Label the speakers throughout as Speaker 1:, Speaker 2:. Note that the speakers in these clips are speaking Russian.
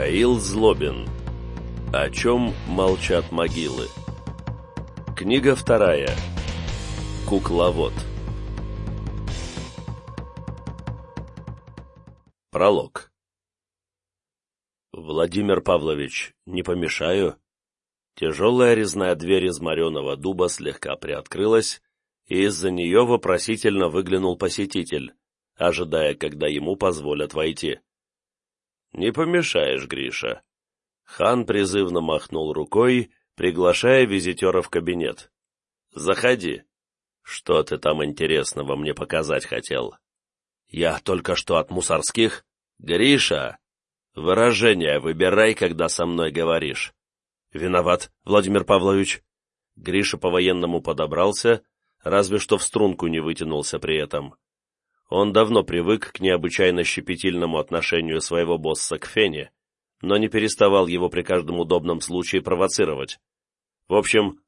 Speaker 1: Михаил Злобин. О чем молчат могилы. Книга вторая. Кукловод. Пролог. Владимир Павлович, не помешаю? Тяжелая резная дверь из мореного дуба слегка приоткрылась, и из-за нее вопросительно выглянул посетитель, ожидая, когда ему позволят войти. «Не помешаешь, Гриша». Хан призывно махнул рукой, приглашая визитера в кабинет. «Заходи. Что ты там интересного мне показать хотел?» «Я только что от мусорских». «Гриша, выражение выбирай, когда со мной говоришь». «Виноват, Владимир Павлович». Гриша по-военному подобрался, разве что в струнку не вытянулся при этом. Он давно привык к необычайно щепетильному отношению своего босса к Фене, но не переставал его при каждом удобном случае провоцировать. В общем,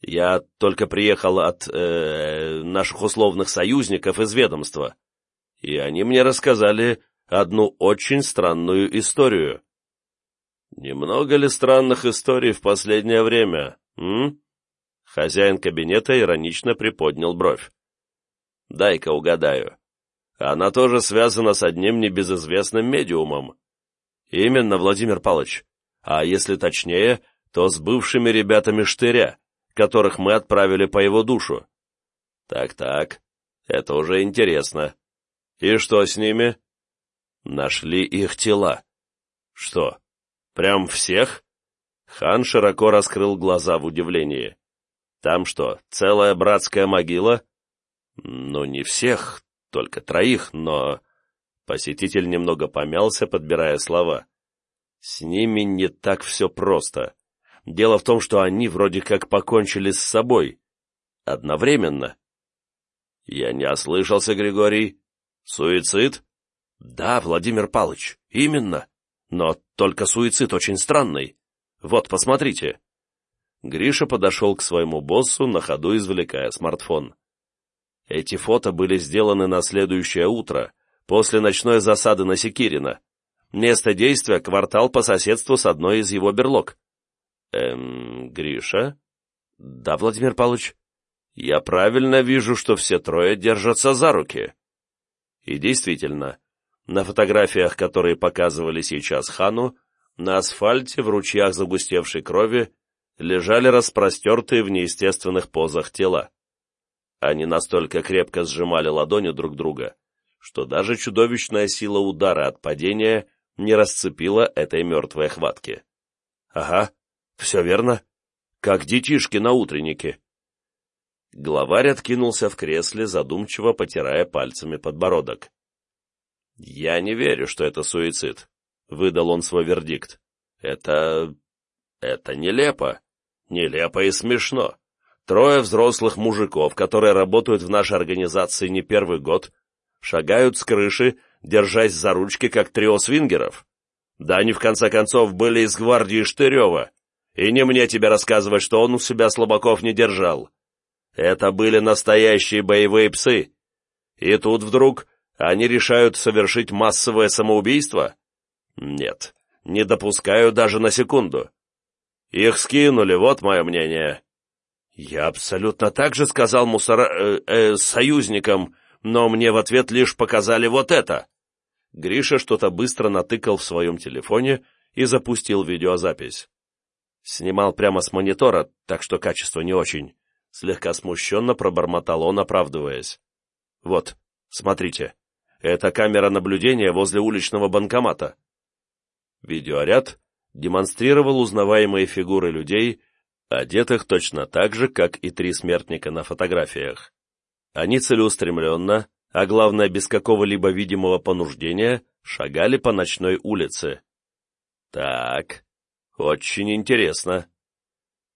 Speaker 1: я только приехал от э, наших условных союзников из ведомства, и они мне рассказали одну очень странную историю. Немного ли странных историй в последнее время, м? Хозяин кабинета иронично приподнял бровь. «Дай-ка угадаю. Она тоже связана с одним небезызвестным медиумом. Именно, Владимир Павлович. А если точнее, то с бывшими ребятами Штыря, которых мы отправили по его душу. Так-так, это уже интересно. И что с ними? Нашли их тела. Что, прям всех? Хан широко раскрыл глаза в удивлении. Там что, целая братская могила? Ну, не всех, только троих, но...» Посетитель немного помялся, подбирая слова. «С ними не так все просто. Дело в том, что они вроде как покончили с собой. Одновременно». «Я не ослышался, Григорий. Суицид?» «Да, Владимир Палыч, именно. Но только суицид очень странный. Вот, посмотрите». Гриша подошел к своему боссу, на ходу извлекая смартфон. Эти фото были сделаны на следующее утро, после ночной засады на Секирина. Место действия — квартал по соседству с одной из его берлог. Эм, Гриша? Да, Владимир Павлович? Я правильно вижу, что все трое держатся за руки. И действительно, на фотографиях, которые показывали сейчас Хану, на асфальте в ручьях загустевшей крови лежали распростертые в неестественных позах тела. Они настолько крепко сжимали ладони друг друга, что даже чудовищная сила удара от падения не расцепила этой мертвой хватки. Ага, все верно. Как детишки на утреннике. Главарь откинулся в кресле, задумчиво потирая пальцами подбородок. «Я не верю, что это суицид», — выдал он свой вердикт. «Это... это нелепо. Нелепо и смешно. Трое взрослых мужиков, которые работают в нашей организации не первый год, шагают с крыши, держась за ручки, как трио свингеров. Да они, в конце концов, были из гвардии Штырева, и не мне тебе рассказывать, что он у себя слабаков не держал. Это были настоящие боевые псы. И тут вдруг они решают совершить массовое самоубийство? Нет, не допускаю даже на секунду. Их скинули, вот мое мнение. Я абсолютно так же сказал мусора... Э, э, союзникам, но мне в ответ лишь показали вот это. Гриша что-то быстро натыкал в своем телефоне и запустил видеозапись. Снимал прямо с монитора, так что качество не очень. Слегка смущенно пробормотал он, оправдываясь. Вот, смотрите, это камера наблюдения возле уличного банкомата. Видеоряд демонстрировал узнаваемые фигуры людей, одетых точно так же, как и три смертника на фотографиях. Они целеустремленно, а главное без какого-либо видимого понуждения, шагали по ночной улице. Так, очень интересно.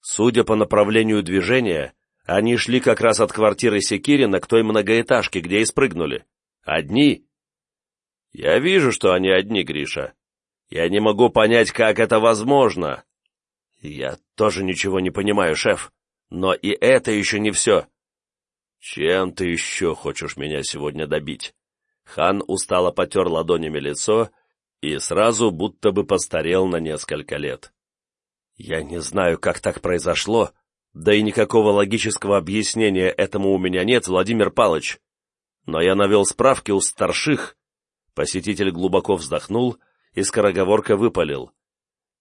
Speaker 1: Судя по направлению движения, они шли как раз от квартиры Секирина к той многоэтажке, где и спрыгнули. Одни. Я вижу, что они одни, Гриша. Я не могу понять, как это возможно. «Я тоже ничего не понимаю, шеф, но и это еще не все». «Чем ты еще хочешь меня сегодня добить?» Хан устало потер ладонями лицо и сразу будто бы постарел на несколько лет. Я не знаю, как так произошло, да и никакого логического объяснения этому у меня нет, Владимир Палыч. Но я навел справки у старших. Посетитель глубоко вздохнул и скороговорка выпалил.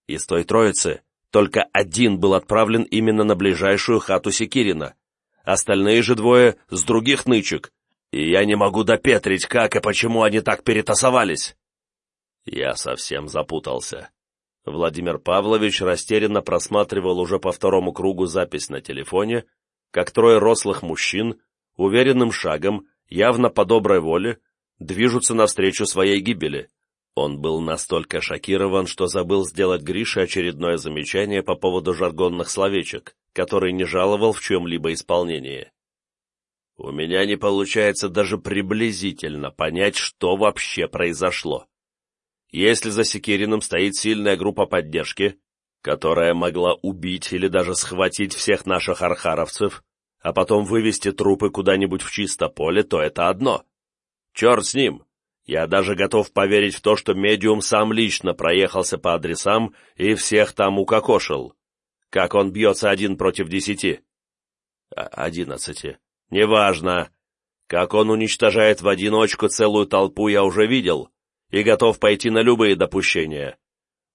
Speaker 1: Из той троицы только один был отправлен именно на ближайшую хату Секирина, остальные же двое с других нычек, и я не могу допетрить, как и почему они так перетасовались. Я совсем запутался. Владимир Павлович растерянно просматривал уже по второму кругу запись на телефоне, как трое рослых мужчин, уверенным шагом, явно по доброй воле, движутся навстречу своей гибели. Он был настолько шокирован, что забыл сделать Грише очередное замечание по поводу жаргонных словечек, который не жаловал в чем-либо исполнении. У меня не получается даже приблизительно понять, что вообще произошло. Если за Секириным стоит сильная группа поддержки, которая могла убить или даже схватить всех наших архаровцев, а потом вывести трупы куда-нибудь в чисто поле, то это одно. Черт с ним! Я даже готов поверить в то, что медиум сам лично проехался по адресам и всех там укокошил. Как он бьется один против десяти? Одиннадцати. Неважно. Как он уничтожает в одиночку целую толпу, я уже видел, и готов пойти на любые допущения.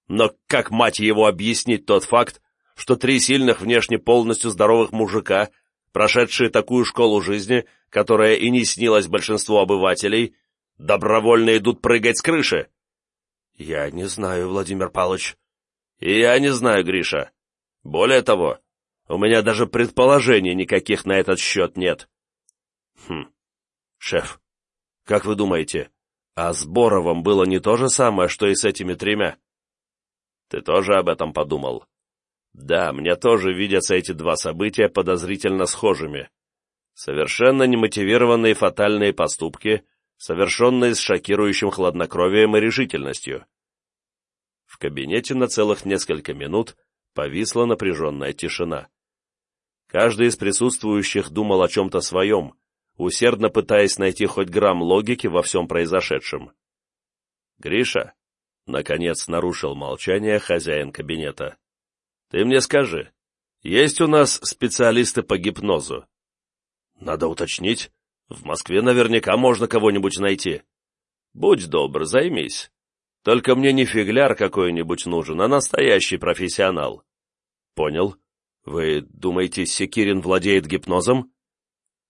Speaker 1: Но как, мать его, объяснить тот факт, что три сильных внешне полностью здоровых мужика, прошедшие такую школу жизни, которая и не снилась большинству обывателей, добровольно идут прыгать с крыши? Я не знаю, Владимир Павлович. И я не знаю, Гриша. Более того, у меня даже предположений никаких на этот счет нет. Хм. Шеф, как вы думаете, а с Боровым было не то же самое, что и с этими тремя? Ты тоже об этом подумал? Да, мне тоже видятся эти два события подозрительно схожими. Совершенно немотивированные фатальные поступки, совершенные с шокирующим хладнокровием и решительностью. В кабинете на целых несколько минут повисла напряженная тишина. Каждый из присутствующих думал о чем-то своем, усердно пытаясь найти хоть грамм логики во всем произошедшем. «Гриша», — наконец нарушил молчание хозяин кабинета, — «ты мне скажи, есть у нас специалисты по гипнозу?» «Надо уточнить. В Москве наверняка можно кого-нибудь найти. Будь добр, займись. Только мне не фигляр какой-нибудь нужен, а настоящий профессионал». «Понял», вы думаете, Секирин владеет гипнозом?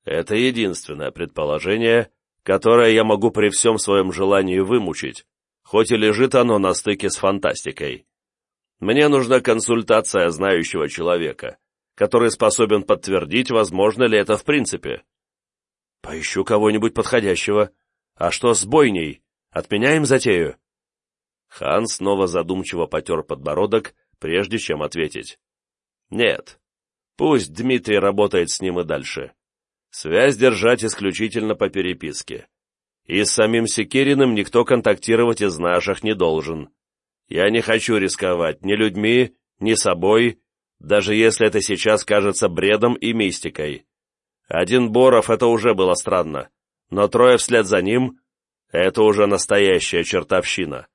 Speaker 1: Это единственное предположение, которое я могу при всем своем желании вымучить, хоть и лежит оно на стыке с фантастикой. Мне нужна консультация знающего человека, который способен подтвердить, возможно ли это в принципе. Поищу кого-нибудь подходящего. А что с бойней? Отменяем затею? Хан снова задумчиво потер подбородок, прежде чем ответить. Нет. Пусть Дмитрий работает с ним и дальше. Связь держать исключительно по переписке. И с самим Секириным никто контактировать из наших не должен. Я не хочу рисковать ни людьми, ни собой, даже если это сейчас кажется бредом и мистикой. Один Боров — это уже было странно, но трое вслед за ним — это уже настоящая чертовщина.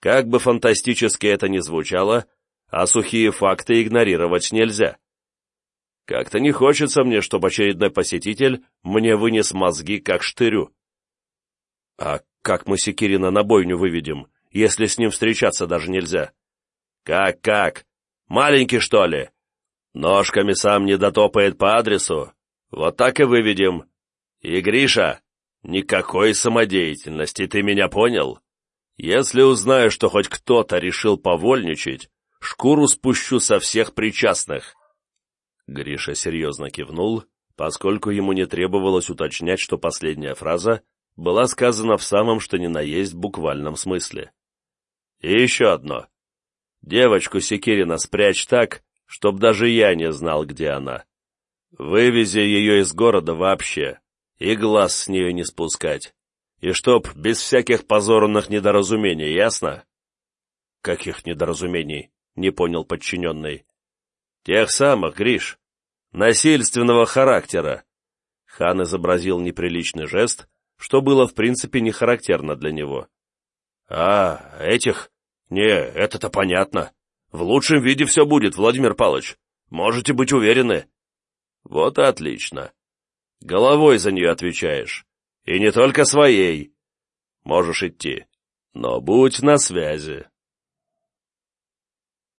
Speaker 1: Как бы фантастически это ни звучало, а сухие факты игнорировать нельзя. Как-то не хочется мне, чтобы очередной посетитель мне вынес мозги как штырю. А как мы Секирина на бойню выведем, если с ним встречаться даже нельзя? Как-как? Маленький, что ли? Ножками сам не дотопает по адресу. Вот так и выведем. И, Гриша, никакой самодеятельности, ты меня понял? Если узнаю, что хоть кто-то решил повольничать, шкуру спущу со всех причастных». Гриша серьезно кивнул, поскольку ему не требовалось уточнять, что последняя фраза была сказана в самом что ни на есть буквальном смысле. «И еще одно. Девочку Секирина спрячь так, чтоб даже я не знал, где она. Вывези ее из города вообще, и глаз с нее не спускать. И чтоб без всяких позорных недоразумений, ясно?» «Каких недоразумений?» — не понял подчиненный. «Тех самых, Гриш. Насильственного характера». Хан изобразил неприличный жест, что было в принципе не характерно для него. А, этих? Не, это-то понятно. В лучшем виде все будет, Владимир Палыч. Можете быть уверены. Вот и отлично. Головой за нее отвечаешь. И не только своей. Можешь идти. Но будь на связи.